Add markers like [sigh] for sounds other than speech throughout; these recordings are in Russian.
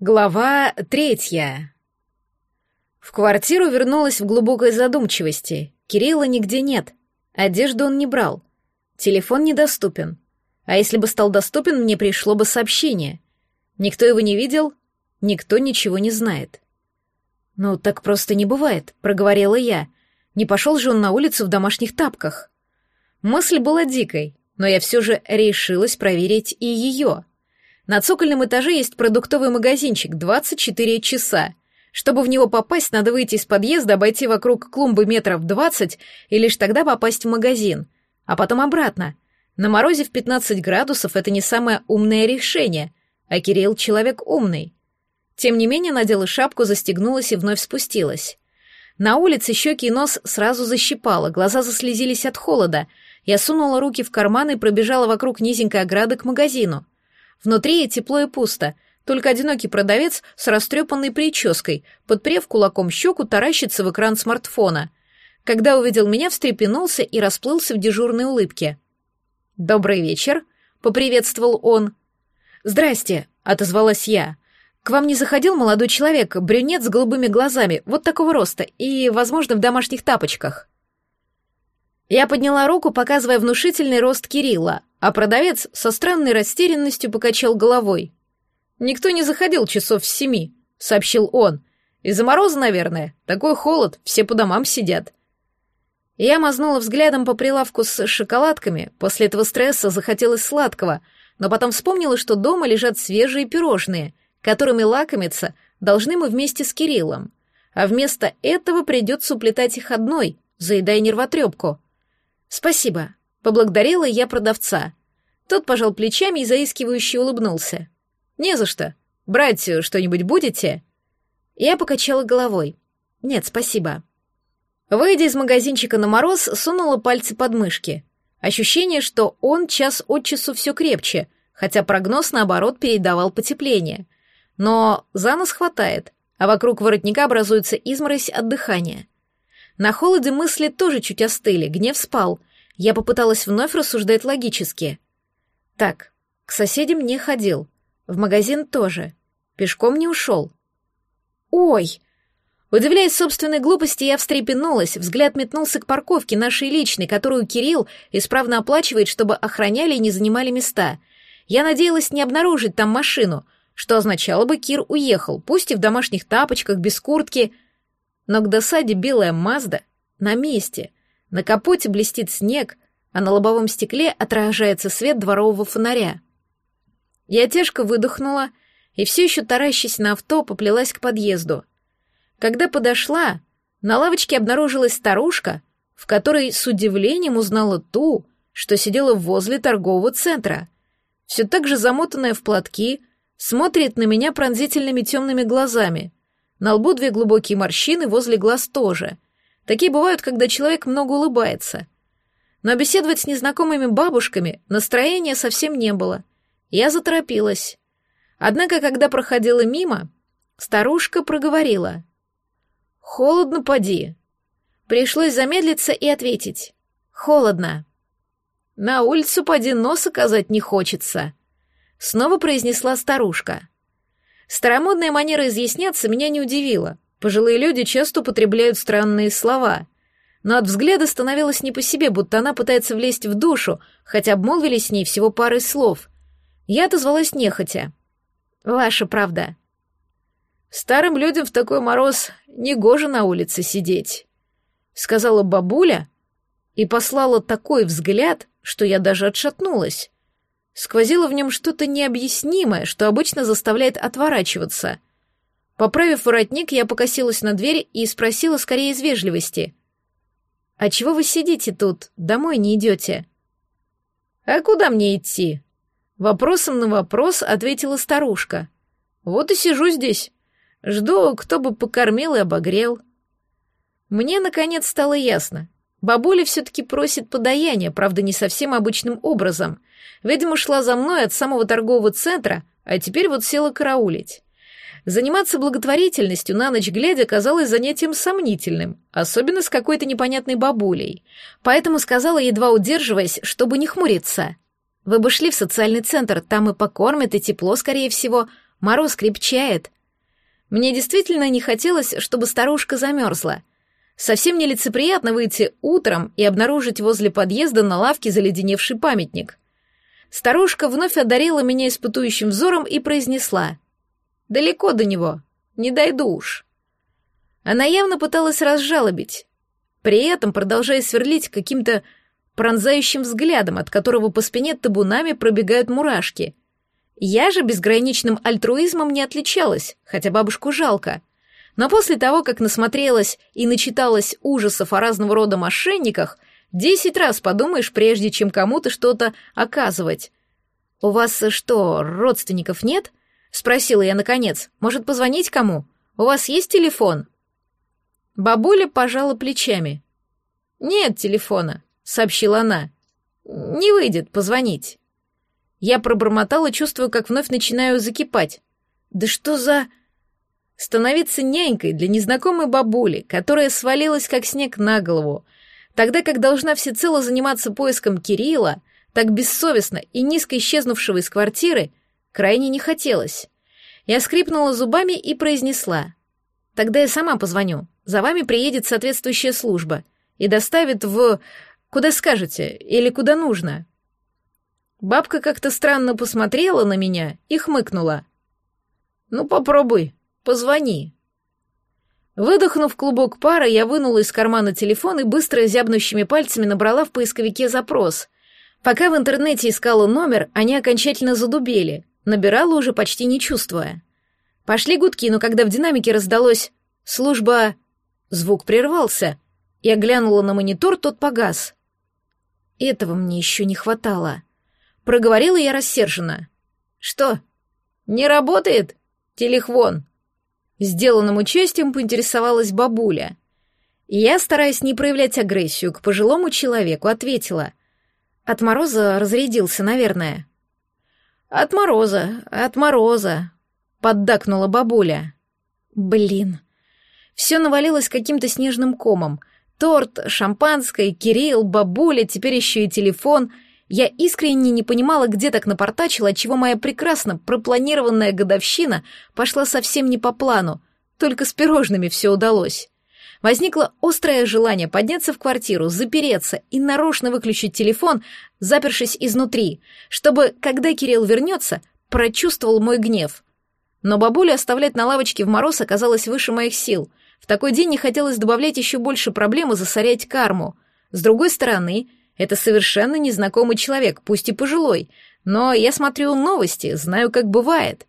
Глава третья. В квартиру вернулась в глубокой задумчивости. Кирилла нигде нет. Одежду он не брал. Телефон недоступен. А если бы стал доступен, мне пришло бы сообщение. Никто его не видел, никто ничего не знает. «Ну, так просто не бывает», — проговорила я. Не пошел же он на улицу в домашних тапках. Мысль была дикой, но я все же решилась проверить и ее. На цокольном этаже есть продуктовый магазинчик 24 часа. Чтобы в него попасть, надо выйти из подъезда, обойти вокруг клумбы метров 20 и лишь тогда попасть в магазин. А потом обратно. На морозе в 15 градусов это не самое умное решение, а Кирилл человек умный. Тем не менее надела шапку, застегнулась и вновь спустилась. На улице щеки и нос сразу защипало, глаза заслезились от холода. Я сунула руки в карманы и пробежала вокруг низенькой ограды к магазину — Внутри тепло и пусто, только одинокий продавец с растрепанной прической, подпрев кулаком щеку, таращится в экран смартфона. Когда увидел меня, встрепенулся и расплылся в дежурной улыбке. «Добрый вечер», — поприветствовал он. «Здрасте», — отозвалась я. «К вам не заходил молодой человек, брюнет с голубыми глазами, вот такого роста, и, возможно, в домашних тапочках?» Я подняла руку, показывая внушительный рост Кирилла, а продавец со странной растерянностью покачал головой. «Никто не заходил часов с семи», — сообщил он. «Из-за мороза, наверное. Такой холод, все по домам сидят». Я мазнула взглядом по прилавку с шоколадками, после этого стресса захотелось сладкого, но потом вспомнила, что дома лежат свежие пирожные, которыми лакомиться должны мы вместе с Кириллом. А вместо этого придется уплетать их одной, заедая нервотрепку. «Спасибо», Поблагодарила я продавца. Тот пожал плечами и заискивающе улыбнулся. «Не за что. Брать что-нибудь будете?» Я покачала головой. «Нет, спасибо». Выйдя из магазинчика на мороз, сунула пальцы под мышки. Ощущение, что он час от часу все крепче, хотя прогноз, наоборот, передавал потепление. Но за нос хватает, а вокруг воротника образуется изморозь от дыхания. На холоде мысли тоже чуть остыли, гнев спал, я попыталась вновь рассуждать логически. Так, к соседям не ходил, в магазин тоже, пешком не ушел. Ой! Удивляясь собственной глупости, я встрепенулась, взгляд метнулся к парковке нашей личной, которую Кирилл исправно оплачивает, чтобы охраняли и не занимали места. Я надеялась не обнаружить там машину, что означало бы, Кир уехал, пусть и в домашних тапочках, без куртки. Но к досаде белая Мазда на месте — на капоте блестит снег, а на лобовом стекле отражается свет дворового фонаря. Я тяжко выдохнула и все еще таращась на авто поплелась к подъезду. Когда подошла, на лавочке обнаружилась старушка, в которой с удивлением узнала ту, что сидела возле торгового центра. Все так же замотанная в платки, смотрит на меня пронзительными темными глазами. На лбу две глубокие морщины, возле глаз тоже — Такие бывают, когда человек много улыбается. Но беседовать с незнакомыми бабушками настроения совсем не было. Я заторопилась. Однако, когда проходила мимо, старушка проговорила. «Холодно, поди». Пришлось замедлиться и ответить. «Холодно». «На улицу поди нос оказать не хочется», — снова произнесла старушка. Старомодная манера изъясняться меня не удивила. Пожилые люди часто употребляют странные слова. Но от взгляда становилось не по себе, будто она пытается влезть в душу, хотя обмолвились с ней всего парой слов. Я отозвалась нехотя. «Ваша правда». «Старым людям в такой мороз негоже на улице сидеть», — сказала бабуля и послала такой взгляд, что я даже отшатнулась. Сквозило в нем что-то необъяснимое, что обычно заставляет отворачиваться — Поправив воротник, я покосилась на дверь и спросила скорее из вежливости. «А чего вы сидите тут? Домой не идете?» «А куда мне идти?» Вопросом на вопрос ответила старушка. «Вот и сижу здесь. Жду, кто бы покормил и обогрел». Мне, наконец, стало ясно. Бабуля все-таки просит подаяния, правда, не совсем обычным образом. Видимо, шла за мной от самого торгового центра, а теперь вот села караулить. Заниматься благотворительностью на ночь глядя казалось занятием сомнительным, особенно с какой-то непонятной бабулей. Поэтому сказала, едва удерживаясь, чтобы не хмуриться. «Вы бы шли в социальный центр, там и покормят, и тепло, скорее всего. Мороз крепчает. Мне действительно не хотелось, чтобы старушка замерзла. Совсем нелицеприятно выйти утром и обнаружить возле подъезда на лавке заледеневший памятник. Старушка вновь одарила меня испытующим взором и произнесла. «Далеко до него, не дойду уж». Она явно пыталась разжалобить, при этом продолжая сверлить каким-то пронзающим взглядом, от которого по спине табунами пробегают мурашки. Я же безграничным альтруизмом не отличалась, хотя бабушку жалко. Но после того, как насмотрелась и начиталась ужасов о разного рода мошенниках, десять раз подумаешь, прежде чем кому-то что-то оказывать. «У вас что, родственников нет?» — спросила я наконец. «Может, позвонить кому? У вас есть телефон?» Бабуля пожала плечами. «Нет телефона», — сообщила она. «Не выйдет позвонить». Я пробормотала, чувствуя, как вновь начинаю закипать. «Да что за...» Становиться нянькой для незнакомой бабули, которая свалилась как снег на голову, тогда как должна всецело заниматься поиском Кирилла, так бессовестно и низко исчезнувшего из квартиры, крайне не хотелось. Я скрипнула зубами и произнесла. «Тогда я сама позвоню. За вами приедет соответствующая служба и доставит в... куда скажете или куда нужно. Бабка как-то странно посмотрела на меня и хмыкнула. «Ну, попробуй, позвони». Выдохнув клубок пара, я вынула из кармана телефон и быстро зябнущими пальцами набрала в поисковике запрос. Пока в интернете искала номер, они окончательно задубели, набирала уже почти не чувствуя. Пошли гудки, но когда в динамике раздалось «Служба Звук прервался. Я глянула на монитор, тот погас. Этого мне еще не хватало. Проговорила я рассерженно. «Что? Не работает? Телехвон?» Сделанным участием поинтересовалась бабуля. Я, стараясь не проявлять агрессию к пожилому человеку, ответила. «От мороза разрядился, наверное». «От мороза, от мороза», — поддакнула бабуля. «Блин, все навалилось каким-то снежным комом. Торт, шампанское, Кирилл, бабуля, теперь еще и телефон. Я искренне не понимала, где так напортачила, отчего моя прекрасно пропланированная годовщина пошла совсем не по плану. Только с пирожными все удалось. Возникло острое желание подняться в квартиру, запереться и нарочно выключить телефон, запершись изнутри, чтобы, когда Кирилл вернется, прочувствовал мой гнев. Но бабулю оставлять на лавочке в мороз оказалось выше моих сил. В такой день не хотелось добавлять еще больше проблем и засорять карму. С другой стороны, это совершенно незнакомый человек, пусть и пожилой, но я смотрю новости, знаю, как бывает.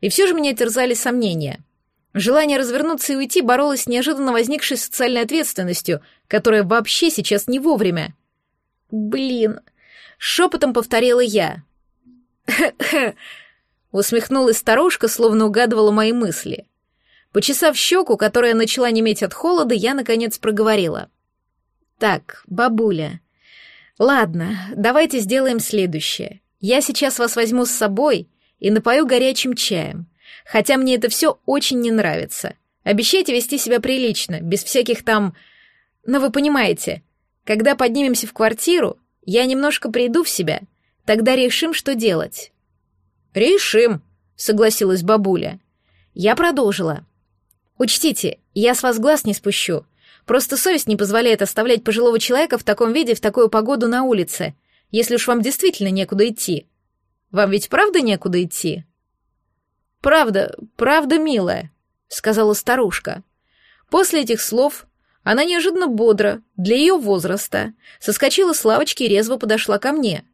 И все же меня терзали сомнения. Желание развернуться и уйти боролось с неожиданно возникшей социальной ответственностью, которая вообще сейчас не вовремя. «Блин!» — шепотом повторила я. [laughs] усмехнулась старушка, словно угадывала мои мысли. Почесав щеку, которая начала неметь от холода, я, наконец, проговорила. «Так, бабуля. Ладно, давайте сделаем следующее. Я сейчас вас возьму с собой и напою горячим чаем. Хотя мне это все очень не нравится. Обещайте вести себя прилично, без всяких там... Но вы понимаете, когда поднимемся в квартиру, я немножко приду в себя, тогда решим, что делать». «Решим», — согласилась бабуля. Я продолжила. Учтите, я с вас глаз не спущу. Просто совесть не позволяет оставлять пожилого человека в таком виде в такую погоду на улице, если уж вам действительно некуда идти. Вам ведь правда некуда идти? Правда, правда, милая, сказала старушка. После этих слов она неожиданно бодро, для ее возраста, соскочила с лавочки и резво подошла ко мне.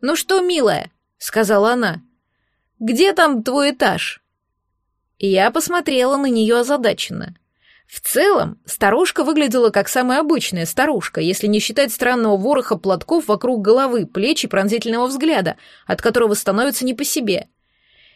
«Ну что, милая?» — сказала она. «Где там твой этаж?» Я посмотрела на нее озадаченно. В целом, старушка выглядела как самая обычная старушка, если не считать странного вороха платков вокруг головы, плеч и пронзительного взгляда, от которого становится не по себе.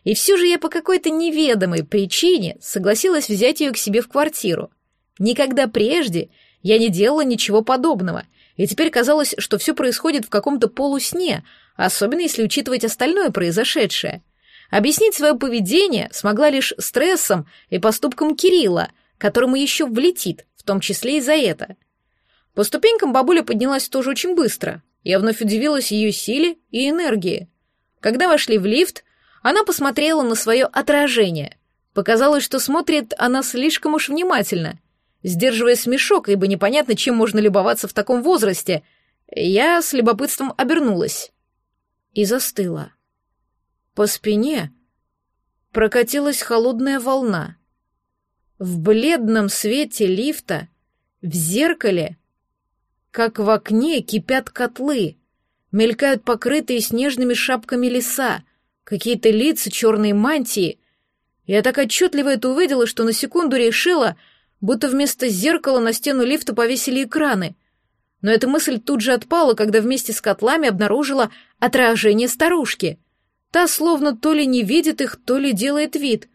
И все же я по какой-то неведомой причине согласилась взять ее к себе в квартиру. Никогда прежде я не делала ничего подобного, и теперь казалось, что все происходит в каком-то полусне, особенно если учитывать остальное произошедшее. Объяснить свое поведение смогла лишь стрессом и поступком Кирилла, которому еще влетит, в том числе и за это. По ступенькам бабуля поднялась тоже очень быстро. Я вновь удивилась ее силе и энергии. Когда вошли в лифт, Она посмотрела на свое отражение. Показалось, что смотрит она слишком уж внимательно. Сдерживая смешок, ибо непонятно, чем можно любоваться в таком возрасте, я с любопытством обернулась и застыла. По спине прокатилась холодная волна. В бледном свете лифта, в зеркале, как в окне кипят котлы, мелькают покрытые снежными шапками леса, какие-то лица, черные мантии. Я так отчетливо это увидела, что на секунду решила, будто вместо зеркала на стену лифта повесили экраны. Но эта мысль тут же отпала, когда вместе с котлами обнаружила отражение старушки. Та словно то ли не видит их, то ли делает вид.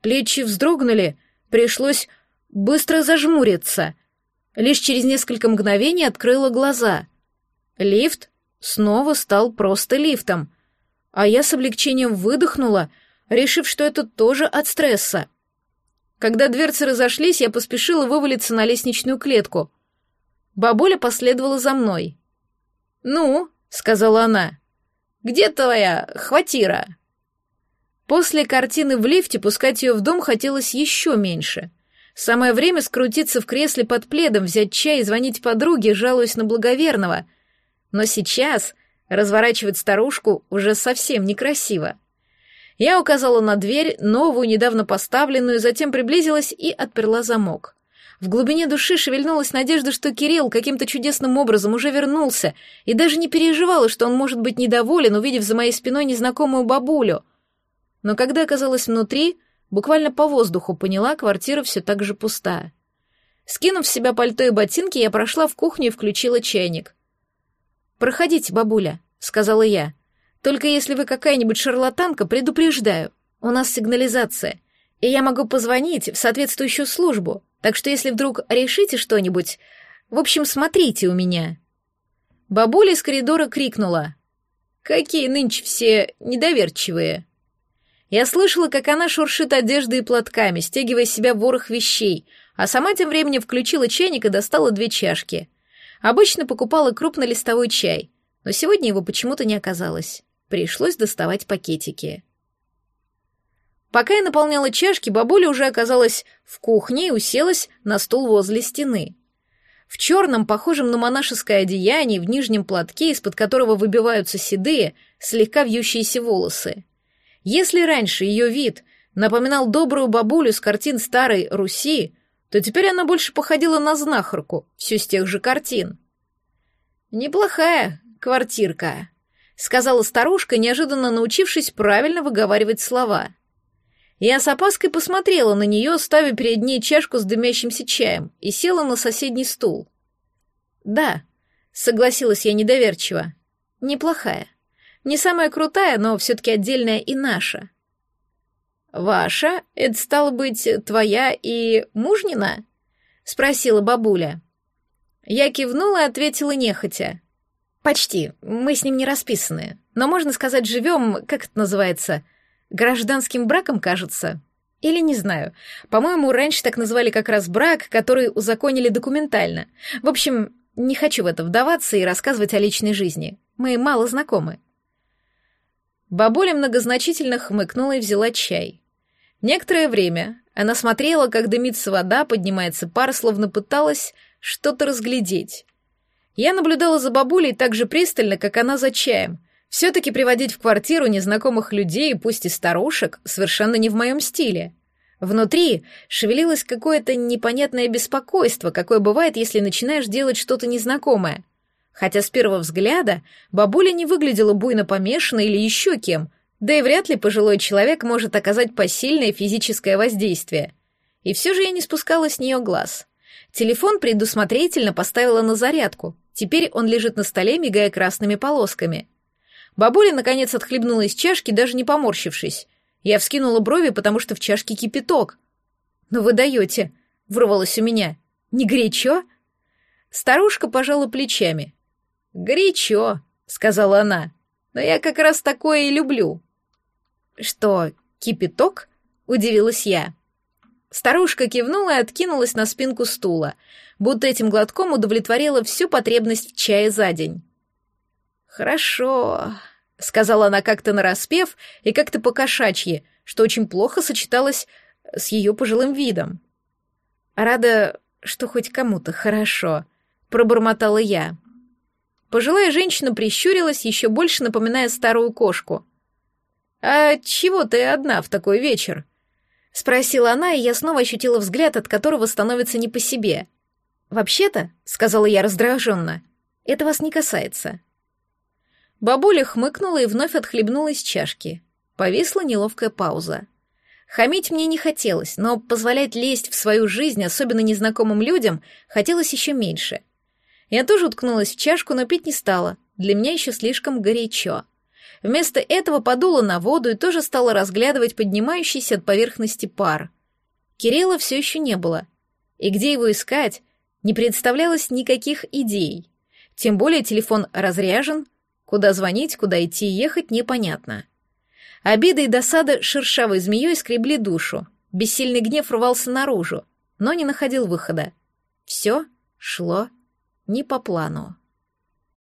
Плечи вздрогнули, пришлось быстро зажмуриться. Лишь через несколько мгновений открыла глаза. Лифт снова стал просто лифтом, а я с облегчением выдохнула, решив, что это тоже от стресса. Когда дверцы разошлись, я поспешила вывалиться на лестничную клетку. Бабуля последовала за мной. «Ну», — сказала она, — «где твоя хватира?» После картины в лифте пускать ее в дом хотелось еще меньше. Самое время скрутиться в кресле под пледом, взять чай и звонить подруге, жалуясь на благоверного. Но сейчас разворачивать старушку уже совсем некрасиво. Я указала на дверь, новую, недавно поставленную, затем приблизилась и отперла замок. В глубине души шевельнулась надежда, что Кирилл каким-то чудесным образом уже вернулся, и даже не переживала, что он может быть недоволен, увидев за моей спиной незнакомую бабулю. Но когда оказалась внутри, буквально по воздуху поняла, квартира все так же пустая. Скинув с себя пальто и ботинки, я прошла в кухню и включила чайник. «Проходите, бабуля», — сказала я. Только если вы какая-нибудь шарлатанка, предупреждаю. У нас сигнализация, и я могу позвонить в соответствующую службу. Так что если вдруг решите что-нибудь, в общем, смотрите у меня». Бабуля из коридора крикнула. «Какие нынче все недоверчивые!» Я слышала, как она шуршит одеждой и платками, стягивая с себя ворох вещей, а сама тем временем включила чайник и достала две чашки. Обычно покупала крупнолистовой чай, но сегодня его почему-то не оказалось. Пришлось доставать пакетики. Пока я наполняла чашки, бабуля уже оказалась в кухне и уселась на стул возле стены. В черном, похожем на монашеское одеяние, в нижнем платке, из-под которого выбиваются седые, слегка вьющиеся волосы. Если раньше ее вид напоминал добрую бабулю с картин старой Руси, то теперь она больше походила на знахарку, все с тех же картин. «Неплохая квартирка», сказала старушка, неожиданно научившись правильно выговаривать слова. Я с опаской посмотрела на нее, ставя перед ней чашку с дымящимся чаем, и села на соседний стул. «Да», — согласилась я недоверчиво, — «неплохая. Не самая крутая, но все-таки отдельная и наша». «Ваша? Это стало быть твоя и мужнина?» — спросила бабуля. Я кивнула и ответила нехотя. Почти. Мы с ним не расписаны. Но можно сказать, живем, как это называется, гражданским браком, кажется. Или не знаю. По-моему, раньше так называли как раз брак, который узаконили документально. В общем, не хочу в это вдаваться и рассказывать о личной жизни. Мы мало знакомы. Бабуля многозначительно хмыкнула и взяла чай. Некоторое время она смотрела, как дымится вода, поднимается пар, словно пыталась что-то разглядеть. Я наблюдала за бабулей так же пристально, как она за чаем. Все-таки приводить в квартиру незнакомых людей, пусть и старушек, совершенно не в моем стиле. Внутри шевелилось какое-то непонятное беспокойство, какое бывает, если начинаешь делать что-то незнакомое. Хотя с первого взгляда бабуля не выглядела буйно помешанной или еще кем, да и вряд ли пожилой человек может оказать посильное физическое воздействие. И все же я не спускала с нее глаз. Телефон предусмотрительно поставила на зарядку, Теперь он лежит на столе, мигая красными полосками. Бабуля, наконец, отхлебнула из чашки, даже не поморщившись. Я вскинула брови, потому что в чашке кипяток. «Ну вы даете!» — вырвалось у меня. «Не горячо?» Старушка пожала плечами. «Горячо», — сказала она. «Но я как раз такое и люблю». «Что, кипяток?» — удивилась я. Старушка кивнула и откинулась на спинку стула, будто этим глотком удовлетворила всю потребность в чае за день. «Хорошо», — сказала она как-то нараспев и как-то по-кошачьи, что очень плохо сочеталось с ее пожилым видом. «Рада, что хоть кому-то хорошо», — пробормотала я. Пожилая женщина прищурилась, еще больше напоминая старую кошку. «А чего ты одна в такой вечер?» — спросила она, и я снова ощутила взгляд, от которого становится не по себе. «Вообще-то», — сказала я раздраженно, — «это вас не касается». Бабуля хмыкнула и вновь отхлебнула из чашки. Повисла неловкая пауза. Хамить мне не хотелось, но позволять лезть в свою жизнь, особенно незнакомым людям, хотелось еще меньше. Я тоже уткнулась в чашку, но пить не стала. Для меня еще слишком горячо. Вместо этого подула на воду и тоже стала разглядывать поднимающийся от поверхности пар. Кирилла все еще не было. И где его искать, не представлялось никаких идей. Тем более телефон разряжен, куда звонить, куда идти и ехать непонятно. Обида и досада шершавой змеей скребли душу. Бессильный гнев рвался наружу, но не находил выхода. Все шло не по плану.